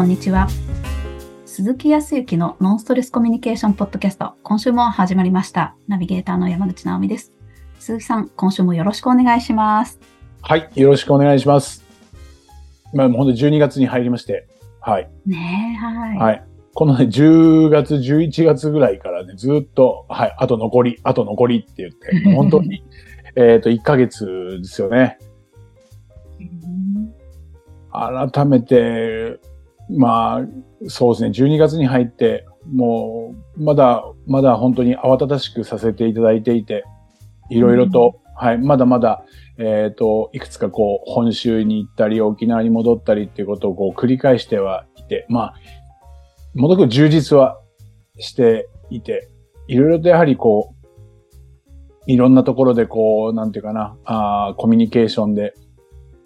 こんにちは。鈴木康之のノンストレスコミュニケーションポッドキャスト、今週も始まりました。ナビゲーターの山口直美です。鈴木さん、今週もよろしくお願いします。はい、よろしくお願いします。まあ、もう本当に12月に入りまして、はい。ねえ、はい。はい。このね、10月、11月ぐらいからね、ずっと、はい、あと残り、あと残りって言って、本当に、えっと、1ヶ月ですよね。うん改めて、まあ、そうですね、12月に入って、もう、まだ、まだ本当に慌ただしくさせていただいていて、いろいろと、はい、まだまだ、えっ、と、いくつかこう、本州に行ったり、沖縄に戻ったりっていうことをこう、繰り返してはいて、まあ、ものすごく充実はしていて、いろいろとやはりこう、いろんなところでこう、なんていうかな、あーコミュニケーションで、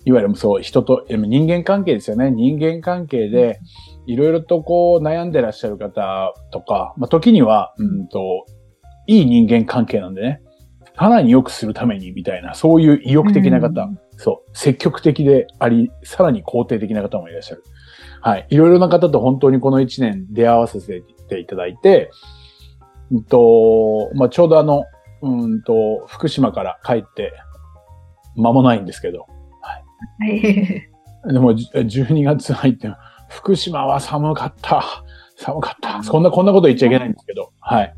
いわゆるそう、人と、人間関係ですよね。人間関係で、いろいろとこう悩んでらっしゃる方とか、まあ、時には、うんと、いい人間関係なんでね、さらに良くするためにみたいな、そういう意欲的な方、うんそう、積極的であり、さらに肯定的な方もいらっしゃる。はい。いろいろな方と本当にこの一年出会わせていただいて、うんと、まあ、ちょうどあの、うんと、福島から帰って間もないんですけど、はい。でも、じ12月入って、福島は寒かった。寒かった。こんな、こんなこと言っちゃいけないんですけど。はい。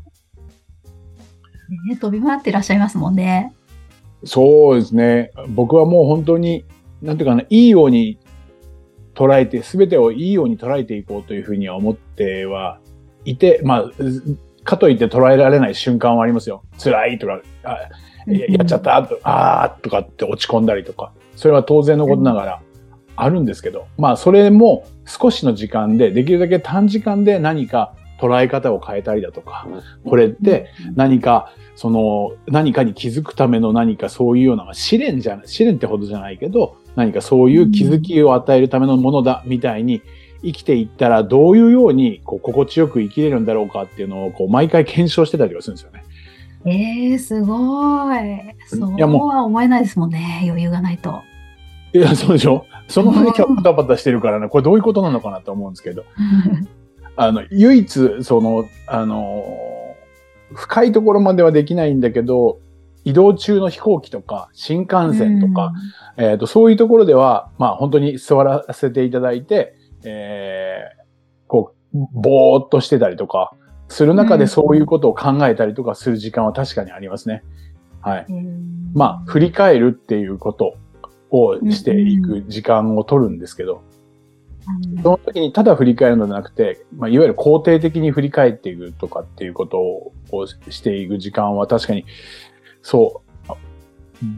ね飛び回っていらっしゃいますもんね。そうですね。僕はもう本当に、なんていうかな、いいように捉えて、すべてをいいように捉えていこうというふうには思ってはいて、まあ、かといって捉えられない瞬間はありますよ。辛いとか、あややっちゃった、とあーとかって落ち込んだりとか。それは当然のことながらあるんですけど、まあそれも少しの時間で、できるだけ短時間で何か捉え方を変えたりだとか、これって何か、その、何かに気づくための何かそういうような、試練じゃ試練ってほどじゃないけど、何かそういう気づきを与えるためのものだ、みたいに生きていったら、どういうように、こう、心地よく生きれるんだろうかっていうのを、こう、毎回検証してたりはするんですよね。ええすごい。そうは思えないですもんね。余裕がないと。いや、そうでしょ？その時はパタパタしてるからね、これどういうことなのかなと思うんですけど。あの、唯一、その、あの、深いところまではできないんだけど、移動中の飛行機とか、新幹線とか、えっ、と、そういうところでは、まあ本当に座らせていただいて、えーこう、ぼーっとしてたりとか、する中でそういうことを考えたりとかする時間は確かにありますね。はい。うん、まあ、振り返るっていうことをしていく時間を取るんですけど、うんその時にただ振り返るのではなくて、まあ、いわゆる肯定的に振り返っていくとかっていうことをしていく時間は確かに、そう、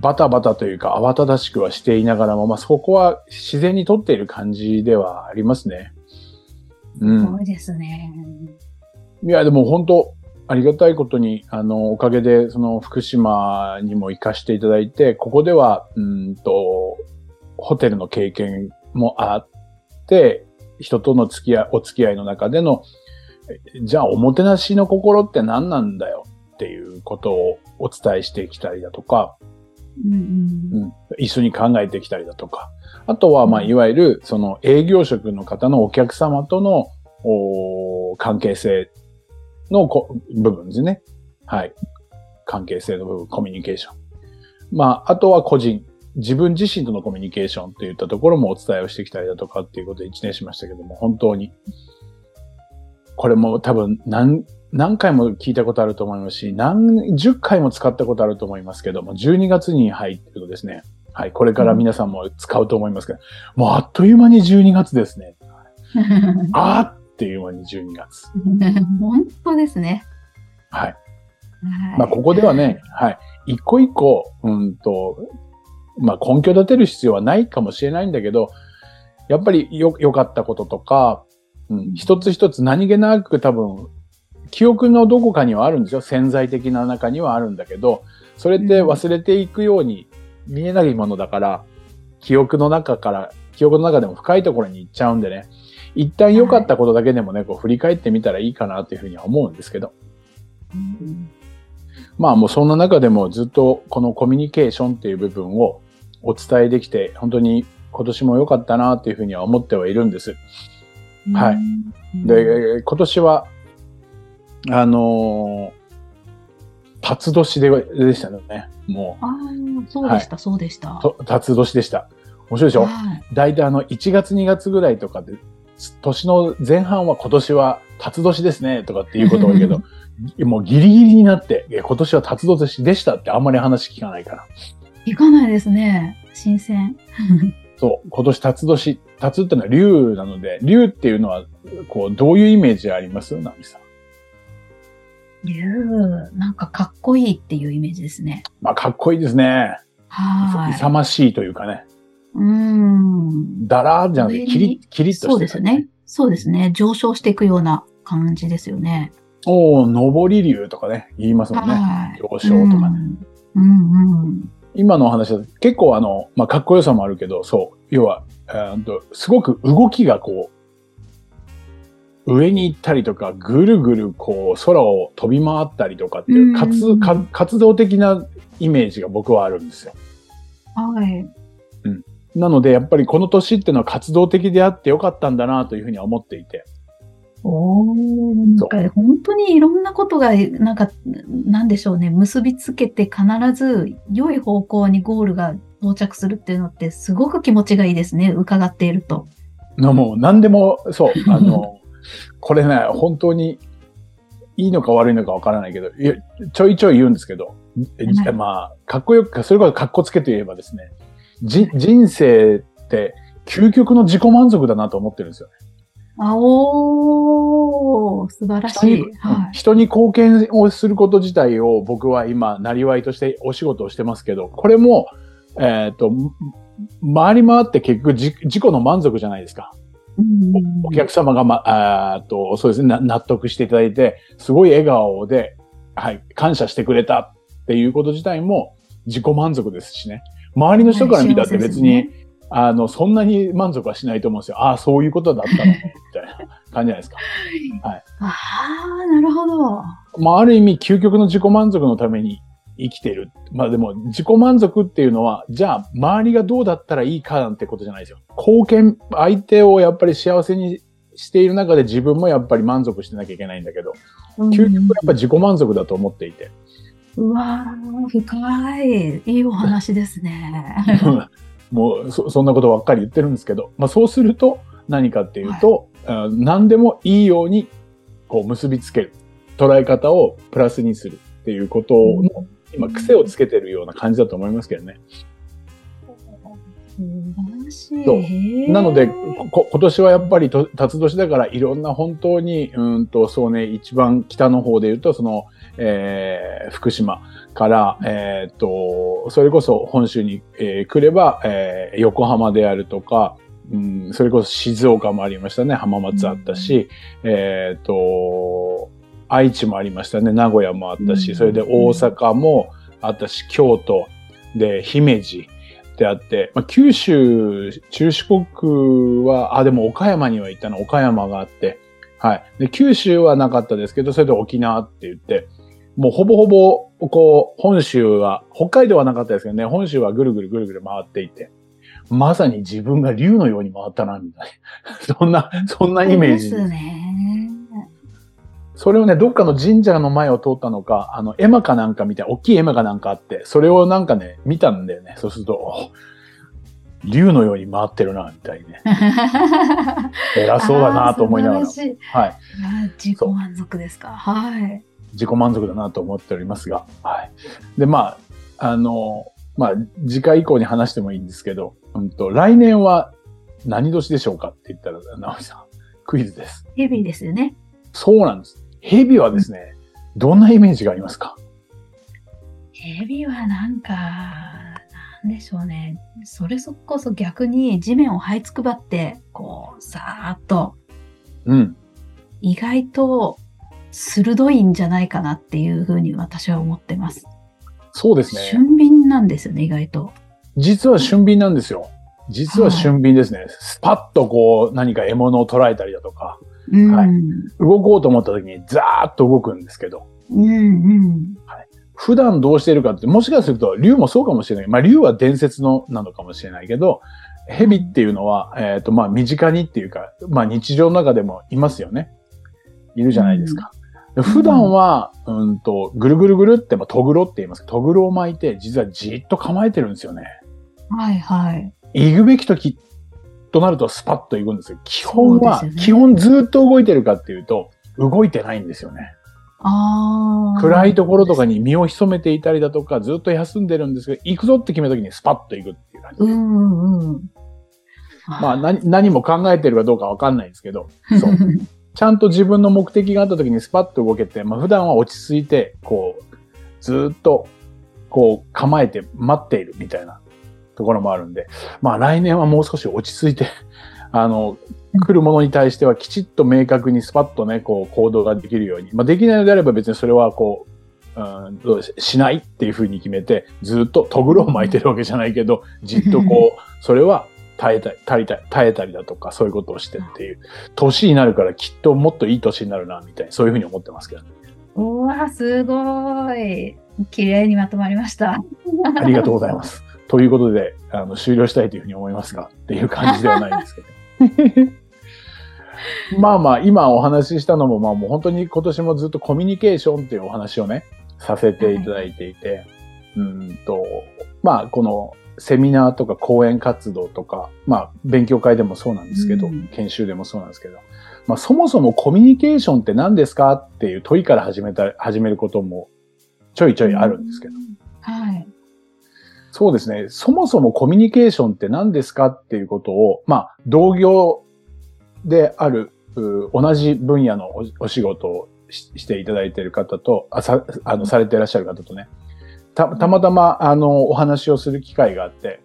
バタバタというか慌ただしくはしていながらも、まあ、そこは自然にとっている感じではありますね。うん。すごいですね。いや、でも本当、ありがたいことに、あの、おかげで、その、福島にも行かせていただいて、ここでは、うんと、ホテルの経験もあって、人との付き合い、お付き合いの中での、えじゃあ、おもてなしの心って何なんだよっていうことをお伝えしてきたりだとか、うんうん。うん、一緒に考えてきたりだとか、あとは、まあ、いわゆる、その営業職の方のお客様とのお関係性のこ部分ですね。はい。関係性の部分、コミュニケーション。まあ、あとは個人、自分自身とのコミュニケーションといったところもお伝えをしてきたりだとかっていうことで一年しましたけども、本当に、これも多分何、何回も聞いたことあると思いますし、何十回も使ったことあると思いますけども、12月に入ってるとですね、はい、これから皆さんも使うと思いますけど、もうあっという間に12月ですね。あーっていう間に12月。本当ですね。はい。はいまあ、ここではね、はい。一個一個、うんと、まあ、根拠立てる必要はないかもしれないんだけど、やっぱりよ、良かったこととか、うん、一つ一つ何気なく多分、記憶のどこかにはあるんですよ。潜在的な中にはあるんだけど、それって忘れていくように見えないものだから、記憶の中から、記憶の中でも深いところに行っちゃうんでね、一旦良かったことだけでもね、こう振り返ってみたらいいかなというふうには思うんですけど。うんまあもうそんな中でもずっとこのコミュニケーションっていう部分をお伝えできて、本当に今年も良かったなというふうには思ってはいるんです。はいうん。で、今年は、あのー、辰年ででしたよね。もああ、そうでした、そうでした。辰年でした。面白いでしょ？はい。大体あの、1月2月ぐらいとかで、年の前半は今年は辰年ですね、とかっていうことを言うけど、もうギリギリになって、今年は辰年でしたってあんまり話聞かないから。行かないですね。新鮮。そう、今年辰年、辰ってのは竜なので、竜っていうのは、こう、どういうイメージあります？ナミさん。竜、なんかかっこいいっていうイメージですね。まあ、かっこいいですね。はい。勇ましいというかね。うーん。だらーじゃなくて、キリッ、キリッとして、そうですよね。。そうですね。上昇していくような感じですよね。おー、上り竜とかね、言いますもんね。はい。上昇とかね。うん。うんうん。今のお話だと結構あの、まあ、かっこよさもあるけど、そう、要は、えーとすごく動きがこう、上に行ったりとか、ぐるぐるこう、空を飛び回ったりとかっていう、うん活か活動的なイメージが僕はあるんですよ。はい。なので、やっぱりこの年っていうのは活動的であってよかったんだなというふうには思っていて。おー、なんか本当にいろんなことが、なんか、なんでしょうね、結びつけて必ず良い方向にゴールが到着するっていうのってすごく気持ちがいいですね、伺っていると。のもう何でも、そう、あの、これね、本当にいいのか悪いのかわからないけど、いやちょいちょい言うんですけど、えはいまあ、かっこよく、それこそかっこつけて言えばですね、じ人生って究極の自己満足だなと思ってるんですよね。あおー、素晴らしい。人にはい。人に貢献をすること自体を僕は今、なりわいとしてお仕事をしてますけど、これも、えっ、と、回り回って結局自自己の満足じゃないですか。うんお客様が、ま、あと、そうですね、な納得していただいて、すごい笑顔で、はい、感謝してくれたっていうこと自体も自己満足ですしね。周りの人から見たって別に、はい幸せですあの、そんなに満足はしないと思うんですよ。ああ、そういうことだったのね、みたいな感じじゃないですか。はいああ、なるほど。まあ、ある意味、究極の自己満足のために生きてる。まあでも、自己満足っていうのは、じゃあ、周りがどうだったらいいかなんてことじゃないですよ。貢献、相手をやっぱり幸せにしている中で自分もやっぱり満足してなきゃいけないんだけど、究極やっぱ自己満足だと思っていて。うわー、深い。いいお話ですね。もうそ、そんなことばっかり言ってるんですけど、まあそうすると何かっていうと、あ何でもいいようにこう結びつける。捉え方をプラスにするっていうことの、今癖をつけてるような感じだと思いますけどね。素晴らしい。そうなので、こ今年はやっぱりと辰年だからいろんな本当に、うんと、そうね、一番北の方で言うと、その、えー福島から、えーっと、それこそ本州に、えー来れば、えー横浜であるとか、うん、それこそ静岡もありましたね。浜松あったし、えーっと、愛知もありましたね。名古屋もあったし、うんそれで大阪もあったし、京都で姫路であって、まあ、九州、中四国は、あ、でも岡山には行ったの、岡山があって、はい。で、九州はなかったですけど、それで沖縄って言って、もうほぼほぼ、こう、本州は、北海道はなかったですけどね、本州はぐるぐるぐるぐる回っていて、まさに自分が竜のように回ったな、みたいな。そんな、そんなイメージですね。それをね、どっかの神社の前を通ったのか、あの、絵馬かなんかみたいな、大きい絵馬かなんかあって、それをなんかね、見たんだよね。そうすると、お竜のように回ってるな、みたいにね。偉そうだなと思いながらいはい。自己満足ですか？はい。自己満足だなと思っておりますが。はい。で、まあ、あの、まあ、次回以降に話してもいいんですけど、うんと、来年は何年でしょうかって言ったら、直美さん、クイズです。ヘビーですよね。そうなんです。蛇はですね、どんなイメージがありますか？ヘビはなんか、なんでしょうね。それこそ逆に地面を這いつくばって、こう、さーっと、うん。意外と鋭いんじゃないかなっていうふうに私は思ってます。そうですね。俊敏なんですよね、意外と。実は俊敏なんですよ。実は俊敏ですね。スパッとこう何か獲物を捉えたりだとか、うん。はい動こうと思った時にザーッと動くんですけど、うんうん。普段どうしているかって、もしかすると竜もそうかもしれない。まあ竜は伝説のなのかもしれないけど、蛇っていうのは、えっ、と、まあ、身近にっていうか、まあ、日常の中でもいますよね。いるじゃないですか。で普段は、うんと、ぐるぐるぐるって、まあ、トグロって言いますトグロを巻いて、実はじっと構えてるんですよね。はいはい。行くべき時となるとスパッと行くんですよ。基本は、ね基本ずっと動いてるかっていうと、動いてないんですよね。暗いところとかに身を潜めていたりだとか、ずっと休んでるんですけど、行くぞって決めた時にスパッと行くっていう感じ。うんうんうん。まあ何、何も考えてるかどうかわかんないんですけど、そう。ちゃんと自分の目的があった時にスパッと動けて、まあ普段は落ち着いて、こう、ずっと、こう、構えて待っているみたいなところもあるんで、まあ来年はもう少し落ち着いて、あの、来るものに対してはきちっと明確にスパッとね、こう行動ができるように。まあできないのであれば別にそれはこう、うん、どうししないっていうふうに決めて、ずっとトグロを巻いてるわけじゃないけど、じっとこう、それは耐えたり、耐えたり、耐えたりだとか、そういうことをしてっていう、年になるからきっともっといい年になるな、みたいな、そういうふうに思ってますけど、ね、うわ、すごい。綺麗にまとまりました。ありがとうございます。ということで、あの、終了したいというふうに思いますが、っていう感じではないんですけど。まあまあ、今お話ししたのも、まあもう本当に今年もずっとコミュニケーションっていうお話をね、させていただいていて、うんと、まあ、このセミナーとか講演活動とか、まあ、勉強会でもそうなんですけど、うん研修でもそうなんですけど、まあ、そもそもコミュニケーションって何ですかっていう問いから始めた、始めることもちょいちょいあるんですけど、はい。そうですね。そもそもコミュニケーションって何ですかっていうことを、まあ、同業である、う同じ分野のおお仕事をししていただいている方と、あさ、あの、されていらっしゃる方とね、た、たまたま、あの、お話をする機会があって、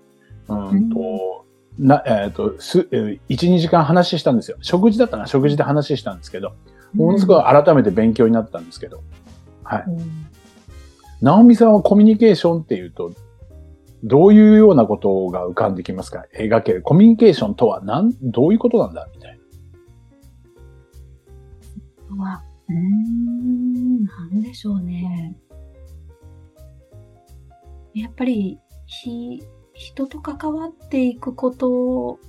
うんと、な、えっ、と、す、えー1、2時間話したんですよ。食事だったな、食事で話したんですけど、ものすごい改めて勉強になったんですけど、はい。うん。ナオミさんはコミュニケーションっていうと、どういうようなことが浮かんできますか？描ける。コミュニケーションとは何、どういうことなんだ？みたいは、うーん、なんでしょうね。やっぱり、ひ、人と関わっていくこと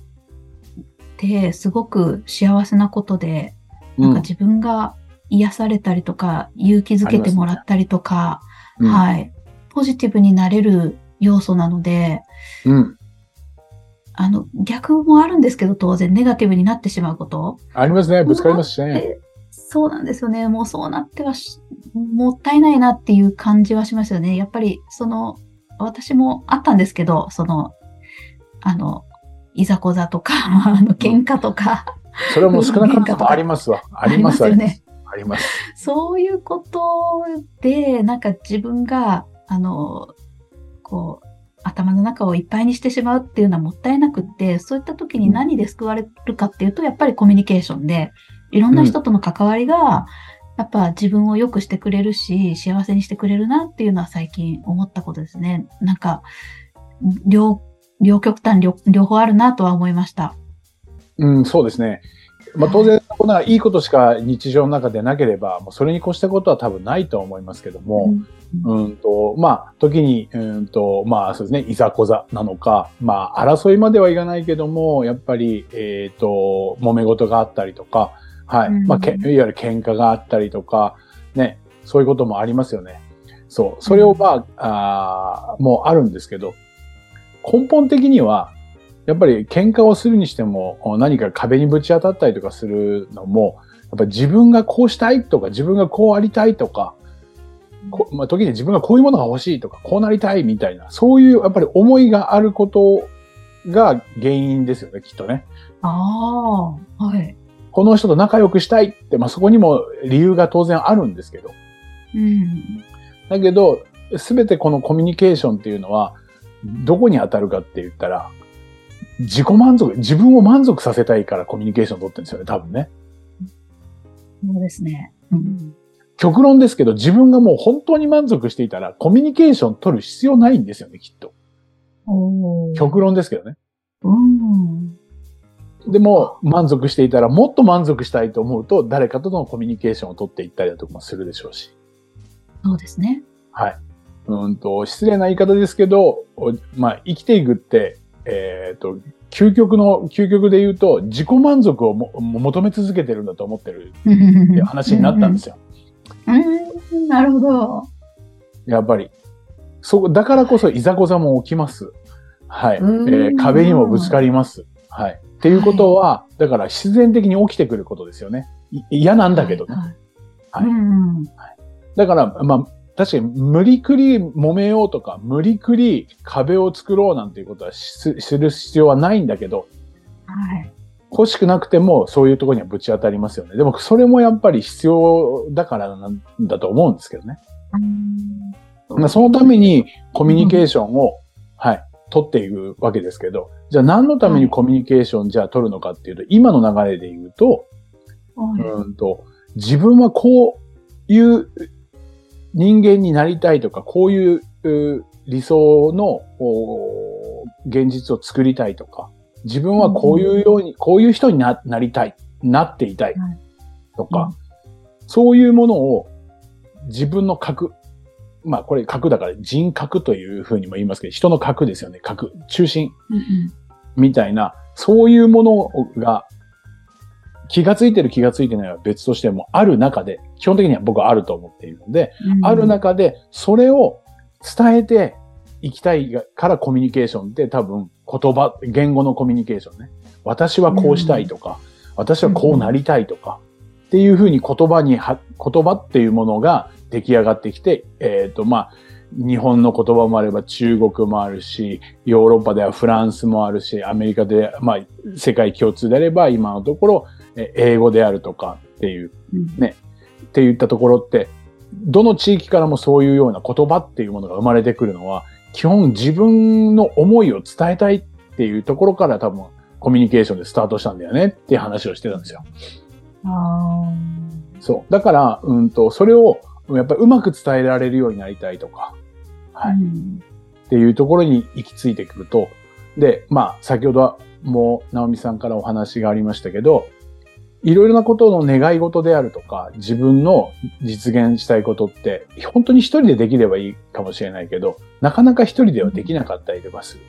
ってすごく幸せなことで、な。なんか自分が癒されたりとか、勇気づけてもらったりとか、うん。はい。ポジティブになれる要素なので、うん。あの、逆もあるんですけど、当然、ネガティブになってしまうこと。ありますね。ぶつかりますしね。でそうなんですよね。もうそうなってはし、もったいないなっていう感じはしますよね。やっぱり、その、私もあったんですけど、その、あの、いざこざとか、あの、喧嘩とか、それはもう少なからずもありますわ。あります、あります。よね。あります。そういうことで、なんか自分が、あの、こう、頭の中をいっぱいにしてしまうっていうのはもったいなくって、そういった時に何で救われるかっていうと、やっぱりコミュニケーションで、いろんな人との関わりが、やっぱ自分を良くしてくれるし、幸せにしてくれるなっていうのは最近思ったことですね。なんか、両、両極端両、両方あるなとは思いました。うん、そうですね。まあ当然、こんないいことしか日常の中でなければ、もうそれに越したことは多分ないとは思いますけども、うんと、まあ、時に、うんと、まあ、そうですね、いざこざなのか、まあ、争いまではいかないけども、やっぱり、えっ、と、揉め事があったりとか、はい。うんまあ、けいわゆる喧嘩があったりとか、ね、そういうこともありますよね。そう。それを、まあ、あーもうあるんですけど、根本的には、やっぱり喧嘩をするにしても、何か壁にぶち当たったりとかするのも、やっぱり自分がこうしたいとか、自分がこうありたいとか、こまあ、時に自分がこういうものが欲しいとか、こうなりたいみたいな、そういうやっぱり思いがあることが原因ですよね、きっとね。ああ、はい。この人と仲良くしたいって、まあ、そこにも理由が当然あるんですけど。うん。だけど、すべてこのコミュニケーションっていうのは、どこに当たるかって言ったら、自己満足、自分を満足させたいからコミュニケーションを取ってるんですよね、多分ね。そうですね。うん。極論ですけど、自分がもう本当に満足していたら、コミュニケーション取る必要ないんですよね、きっと。極論ですけどね。うん。でも、満足していたら、もっと満足したいと思うと、誰かとのコミュニケーションを取っていったりだとかもするでしょうし。そうですね。はい。うんと、失礼な言い方ですけど、おまあ、生きていくって、えっ、と、究極の、究極で言うと、自己満足をも求め続けてるんだと思ってるって話になったんですよ。うん、なるほど。やっぱり。そだからこそいざこざも起きます。はい。えー、壁にもぶつかります。はい。っていうことは、はい、だから必然的に起きてくることですよね。嫌なんだけどね。はい。はいはい、だから、まあ、確かに無理くり揉めようとか、無理くり壁を作ろうなんていうことはする必要はないんだけど、はい。欲しくなくてもそういうところにはぶち当たりますよね。でもそれもやっぱり必要だからなんだと思うんですけどね。うん、そのためにコミュニケーションを、うん、はい、取っていくわけですけど、じゃあ何のためにコミュニケーションじゃあ取るのかっていうと、今の流れで言うと、うんと自分はこういう人間になりたいとか、こういう理想の現実を作りたいとか、自分はこういうように、こういう人になりたい、なっていたいとか、そういうものを自分の核、まあこれ核だから人格というふうにも言いますけど、人の核ですよね。核、中心みたいな、そういうものが気がついてる気がついてないは別としてもある中で、基本的には僕はあると思っているので、うん、ある中でそれを伝えていきたいからコミュニケーションって多分言葉、言語のコミュニケーションね。私はこうしたいとか、うん、私はこうなりたいとか、っていうふうに言葉には、言葉っていうものが出来上がってきて、えっ、ー、と、まあ、日本の言葉もあれば中国もあるし、ヨーロッパではフランスもあるし、アメリカで、まあ、世界共通であれば今のところ、英語であるとかっていう、ね、うん、って言ったところって、どの地域からもそういうような言葉っていうものが生まれてくるのは、基本自分の思いを伝えたいっていうところから多分コミュニケーションでスタートしたんだよねっていう話をしてたんですよ。そう。だから、うんと、それをやっぱりうまく伝えられるようになりたいとか、はい。うん、っていうところに行き着いてくると、で、まあ、先ほどもう、直美さんからお話がありましたけど、いろいろなことの願い事であるとか、自分の実現したいことって、本当に一人でできればいいかもしれないけど、なかなか一人ではできなかったりとかする。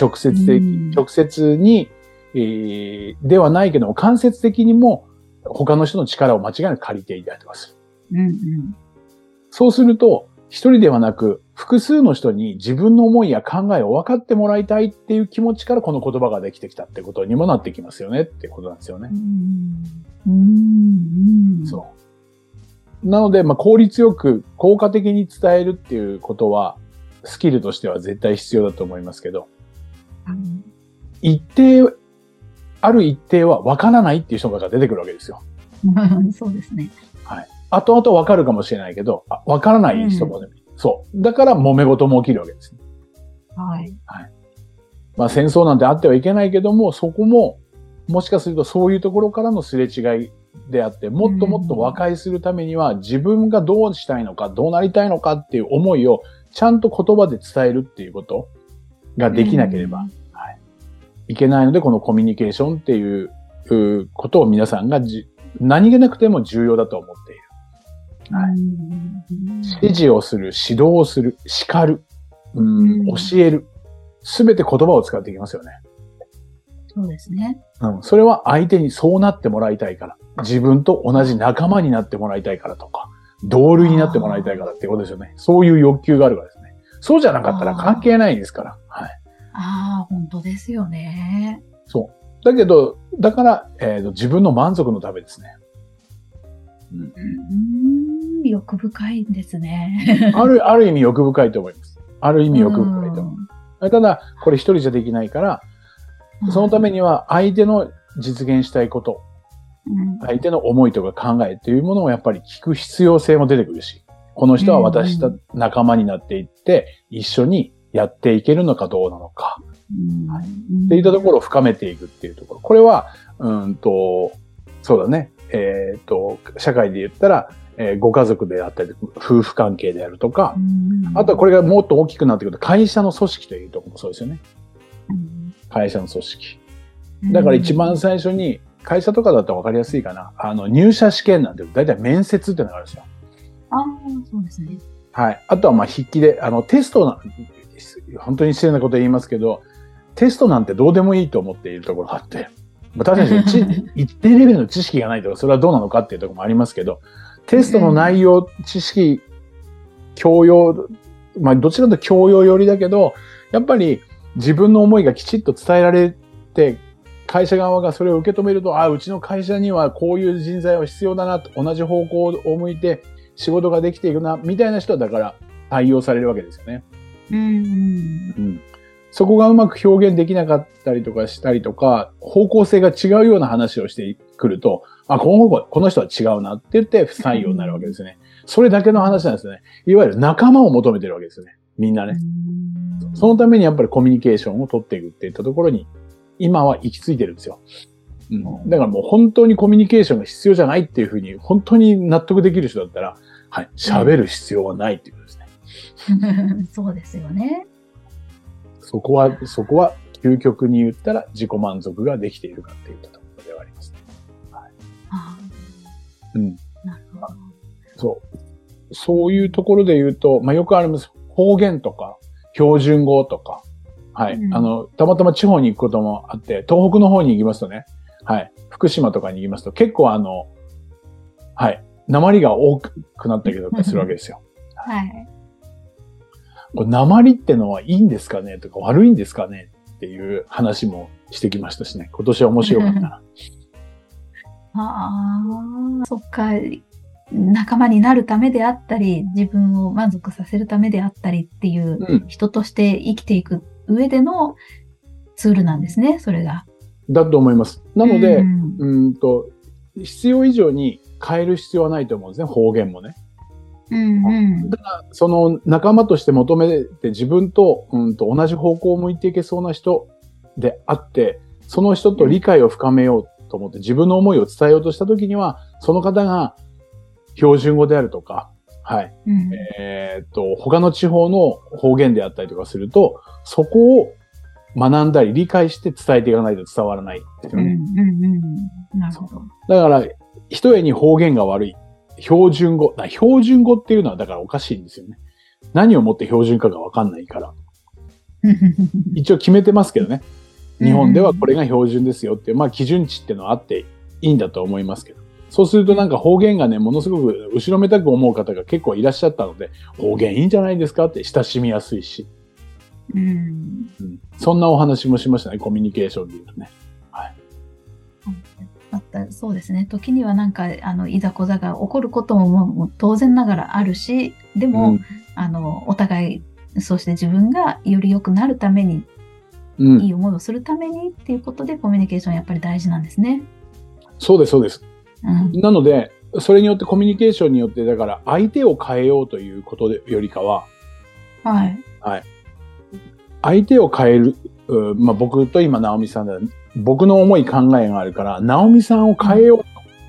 直接的、直接に、えー、ではないけども、間接的にも他の人の力を間違いなく借りていたりとかする。うんうん、そうすると、一人ではなく、複数の人に自分の思いや考えを分かってもらいたいっていう気持ちからこの言葉ができてきたってことにもなってきますよねってことなんですよね。そう。なので、まあ、効率よく、効果的に伝えるっていうことは、スキルとしては絶対必要だと思いますけど、一定、ある一定は分からないっていう人が出てくるわけですよ。そうですね。はい。後々わかるかもしれないけど、わからない人もね、うん、そう。だから揉め事も起きるわけですね。はい。はい。まあ戦争なんてあってはいけないけども、そこも、もしかするとそういうところからのすれ違いであって、もっともっと和解するためには、自分がどうしたいのか、どうなりたいのかっていう思いを、ちゃんと言葉で伝えるっていうことができなければ、はい、いけないので、このコミュニケーションっていうことを皆さんが何気なくても重要だと思っている。はい。指示をする、指導をする、叱る、うん、教える。すべて言葉を使っていきますよね。そうですね。うん。それは相手にそうなってもらいたいから。自分と同じ仲間になってもらいたいからとか、同類になってもらいたいからってことですよね。そういう欲求があるからですね。そうじゃなかったら関係ないですから。はい。ああ、本当ですよね。そう。だけど、だから、えーと、自分の満足のためですね。うん、うん欲深いんですね。ある、ある意味欲深いと思います。ある意味欲深いと思う。ただ、これ一人じゃできないから、そのためには相手の実現したいこと、相手の思いとか考えっていうものをやっぱり聞く必要性も出てくるし、この人は私と仲間になっていって、一緒にやっていけるのかどうなのか、はい、っていったところを深めていくっていうところ。これは、うんと、そうだね。えっ、ー、と、社会で言ったら、えー、ご家族であったり、夫婦関係であるとか、あとはこれがもっと大きくなってくると、会社の組織というところもそうですよね。会社の組織。だから一番最初に、会社とかだったら分かりやすいかな。あの、入社試験なんて、だいたい面接っていうのがあるんですよ。ああ、そうですね。はい。あとは、まあ、筆記で、あの、テストな、本当に失礼なこと言いますけど、テストなんてどうでもいいと思っているところがあって、まあ、確かにち 一定レベルの知識がないとか、それはどうなのかっていうところもありますけど、テストの内容、知識、教養、まあ、どちらかと教養寄りだけど、やっぱり自分の思いがきちっと伝えられて、会社側がそれを受け止めると、ああ、うちの会社にはこういう人材は必要だなと、同じ方向を向いて仕事ができていくな、みたいな人はだから対応されるわけですよね。うん。うん。そこがうまく表現できなかったりとかしたりとか、方向性が違うような話をしてくると、あ、この子、この人は違うなって言って不採用になるわけですね。それだけの話なんですね。いわゆる仲間を求めてるわけですよね。みんなね。そのためにやっぱりコミュニケーションを取っていくっていったところに、今は行き着いてるんですよ。うん。だからもう本当にコミュニケーションが必要じゃないっていうふうに、本当に納得できる人だったら、はい、喋る必要はないっていうことですね。そうですよね。そこは、そこは究極に言ったら自己満足ができているかっていったところではありますね。あうん。あ、なるほど。そう。そういうところで言うと、まあ、よくあります。方言とか、標準語とか。はい。うんあの、たまたま地方に行くこともあって、東北の方に行きますとね、はい。福島とかに行きますと、結構あの、はい。鉛が多くなったりとかするわけですよ。はい。これ鉛ってのはいいんですかね？とか悪いんですかね？っていう話もしてきましたしね。今年は面白かったな。ああ、そっか。仲間になるためであったり、自分を満足させるためであったりっていう、うん。人として生きていく上でのツールなんですね、それが。だと思います。なので、ううんんと、必要以上に変える必要はないと思うんですね、方言もね。うんうん。その仲間として求めて自分と,、うん、と同じ方向を向いていけそうな人であって、その人と理解を深めようと思って自分の思いを伝えようとしたときには、その方が標準語であるとか、はい。うんえーっと、他の地方の方言であったりとかすると、そこを学んだり理解して伝えていかないと伝わらないですよね。うん。なるほど。だから、一重に方言が悪い。標準語。な標準語っていうのはだからおかしいんですよね。何をもって標準かがわかんないから。一応決めてますけどね。日本ではこれが標準ですよっていう、まあ基準値っていうのはあっていいんだと思いますけど。そうするとなんか方言がね、ものすごく後ろめたく思う方が結構いらっしゃったので、方言いいんじゃないですかって親しみやすいし。うん。うん、そんなお話もしましたね、コミュニケーションで言うとね。だったそうですね。時にはなんか、あの、いざこざが起こることもも当然ながらあるし、でも、うんあの、お互い、そして自分がより良くなるために、うんいい思いをするためにっていうことで、コミュニケーションやっぱり大事なんですね。そうです、そうです。うん。なので、それによってコミュニケーションによって、だから相手を変えようということでよりかは、はい。相手を変える、うまあ、僕と今、直美さんで、僕の思い考えがあるから、直美さんを変えよう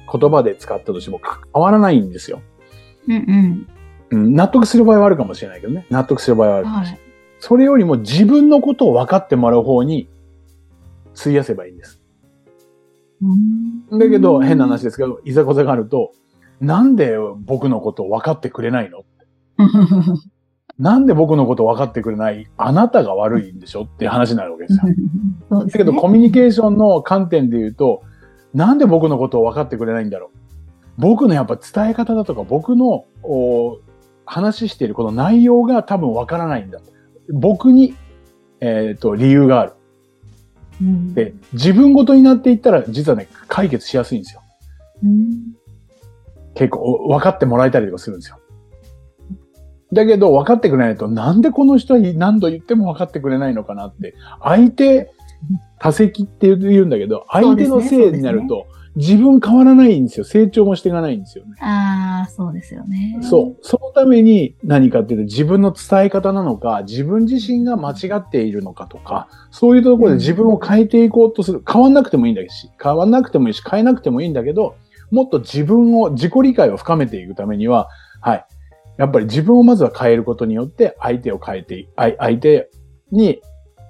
と言葉で使ったとしても変わらないんですよ。うんうん。うん、納得する場合はあるかもしれないけどね。納得する場合はあるかもしれない。はい。それよりも自分のことを分かってもらう方に費やせばいいんです。だけど、変な話ですけど、いざこざがあると、なんで僕のことを分かってくれないの？なんで僕のことを分かってくれないあなたが悪いんでしょっていう話になるわけですよ。ね。だけど、コミュニケーションの観点で言うと、なんで僕のことを分かってくれないんだろう。僕のやっぱ伝え方だとか、僕のお話しているこの内容が多分分からないんだ。僕に、えっ、と、理由がある。うんで、自分ごとになっていったら、実はね、解決しやすいんですよ。うん結構、お分かってもらえたりとかするんですよ。だけど、分かってくれないと、なんでこの人は何度言っても分かってくれないのかなって、相手、多席って言うんだけど、相手のせいになると、自分変わらないんですよ。成長もしていかないんですよね。ああ、そうですよね。そう。そのために何かっていうと、自分の伝え方なのか、自分自身が間違っているのかとか、そういうところで自分を変えていこうとする。変わんなくてもいいんだし、変わんなくてもいいし、変えなくてもいいんだけど、もっと自分を、自己理解を深めていくためには、はい。やっぱり自分をまずは変えることによって、相手を変えてい、相相手に、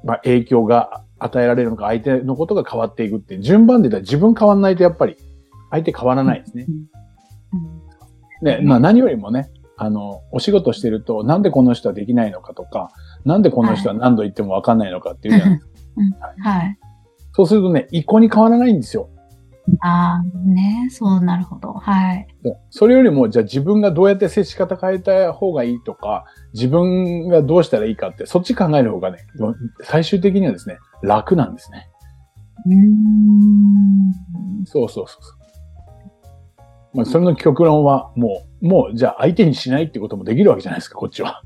まあ、影響が与えられるのか、相手のことが変わっていくって、順番で言ったら自分変わんないとやっぱり、相手変わらないですね。うん。ね、まあ何よりもね、あの、お仕事してると、なんでこの人はできないのかとか、なんでこの人は何度言ってもわかんないのかっていうじゃないですか。はい。そうするとね、一向に変わらないんですよ。ああ、ね、そうなるほど。はい。それよりも、じゃあ自分がどうやって接し方変えた方がいいとか、自分がどうしたらいいかって、そっち考える方がね、最終的にはですね、楽なんですね。うーん。そうそうそうそう。まあ、それの極論は、もう、もう、じゃあ相手にしないってこともできるわけじゃないですか、こっちは。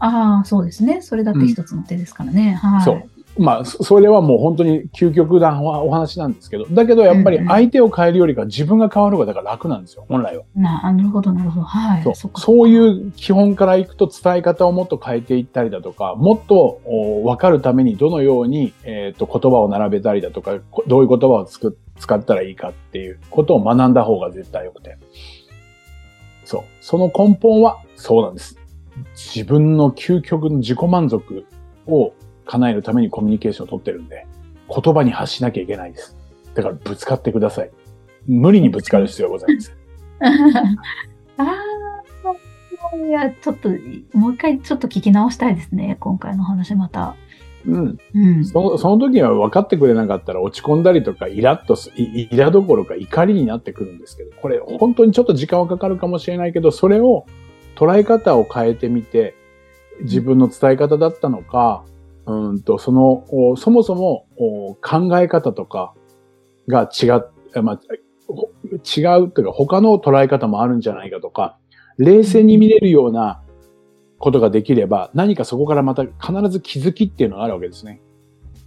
ああ、そうですね。それだって一つの手ですからね。はい。そう。まあ、そそれはもう本当に究極なお話なんですけど、だけどやっぱり相手を変えるよりか自分が変わる方がだから楽なんですよ、本来は。な、るほど、なるほど。はい。そうそういう基本からいくと伝え方をもっと変えていったりだとか、もっとお分かるためにどのように、えー、と言葉を並べたりだとか、こどういう言葉をつく使ったらいいかっていうことを学んだ方が絶対良くて。そう。その根本はそうなんです。自分の究極の自己満足を叶えるためにコミュニケーションを取ってるんで、言葉に発しなきゃいけないです。だからぶつかってください。無理にぶつかる必要はございません。ああ、いや、ちょっと、もう一回ちょっと聞き直したいですね。今回の話また。うん。うん。そのその時は分かってくれなかったら落ち込んだりとかイラッとイラどころか怒りになってくるんですけど、これ本当にちょっと時間はかかるかもしれないけど、それを捉え方を変えてみて、自分の伝え方だったのか、うんと、その、おそもそもお考え方とかが違っ、まあ、ほ違うというか他の捉え方もあるんじゃないかとか、冷静に見れるようなことができれば、何かそこからまた必ず気づきっていうのがあるわけですね。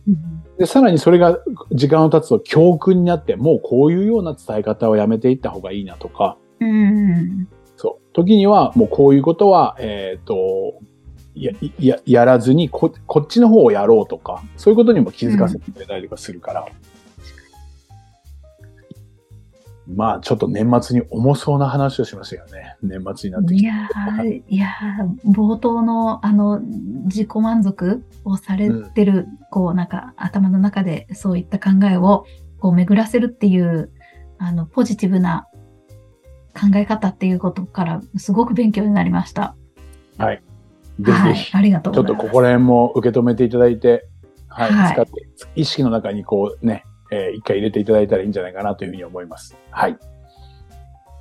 うんで、さらにそれが時間を経つと教訓になって、もうこういうような伝え方をやめていった方がいいなとか、うん。そう。時にはもうこういうことは、えっ、と、や、や、やらずにこ、こっちの方をやろうとか、そういうことにも気づかせてくれたりとかするから。まあ、ちょっと年末に重そうな話をしましたよね。年末になってきて。いやー、いやー、冒頭の、あの、自己満足をされてる、こう、なんか、頭の中でそういった考えを、こう、巡らせるっていう、あの、ポジティブな考え方っていうことから、すごく勉強になりました。はいぜひ、。ちょ。っとここら辺も受け止めていただいて、はい、はい使って、意識の中にこうね、えー一回入れていただいたらいいんじゃないかなというふうに思います。はい。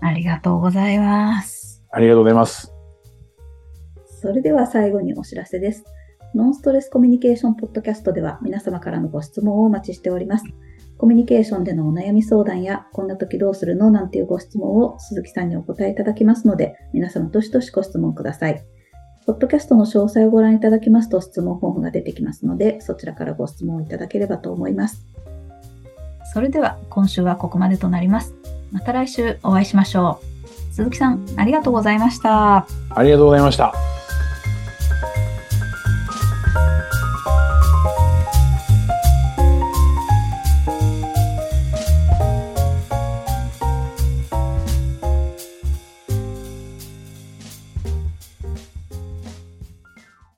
ありがとうございます。ありがとうございます。それでは最後にお知らせです。ノンストレスコミュニケーションポッドキャストでは皆様からのご質問をお待ちしております。コミュニケーションでのお悩み相談や、こんな時どうするのなんていうご質問を鈴木さんにお答えいただきますので、皆様どしどしご質問ください。ポッドキャストの詳細をご覧いただきますと質問フォームが出てきますので、そちらからご質問いただければと思います。それでは、今週はここまでとなります。また来週お会いしましょう。鈴木さん、ありがとうございました。ありがとうございました。